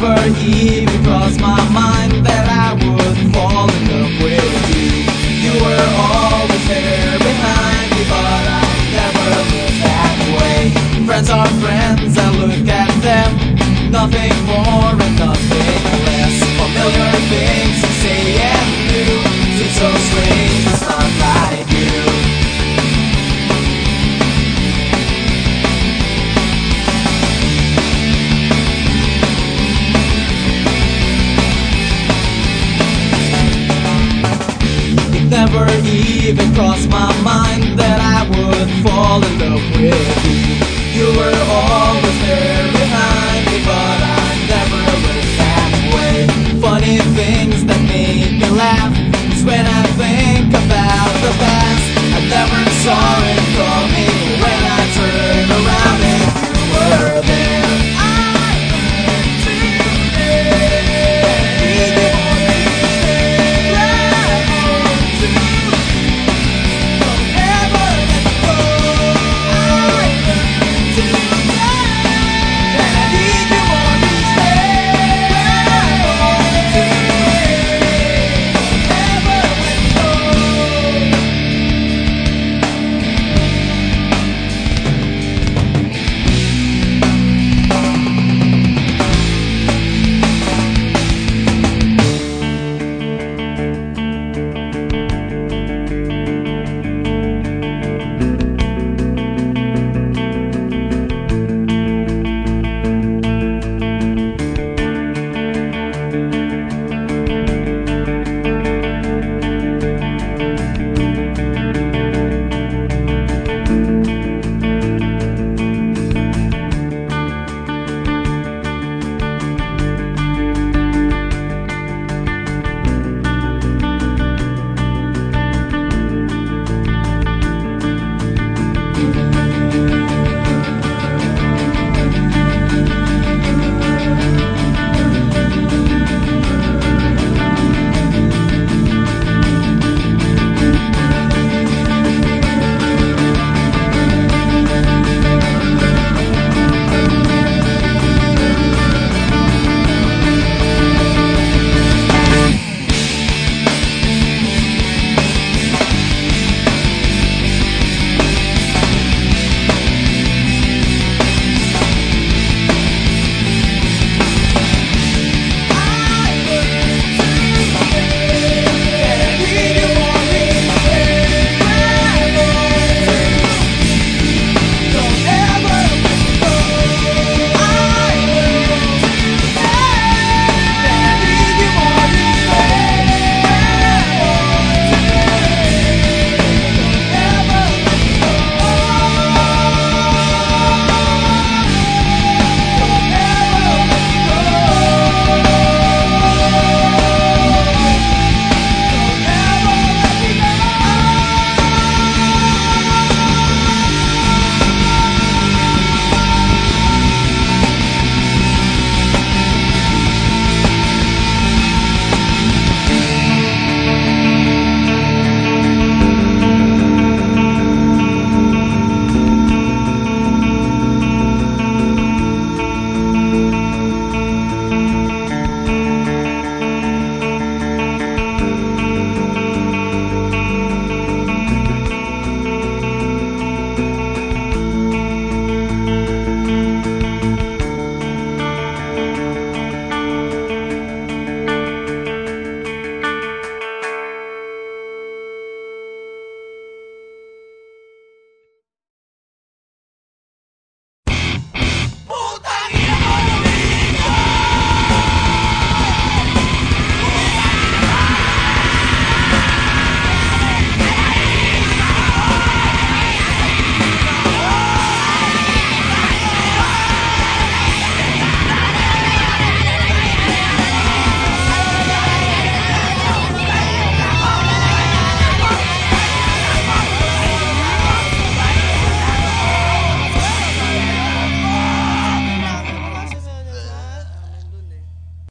never even crossed my mind that I would never even crossed my mind that I would fall in love with you.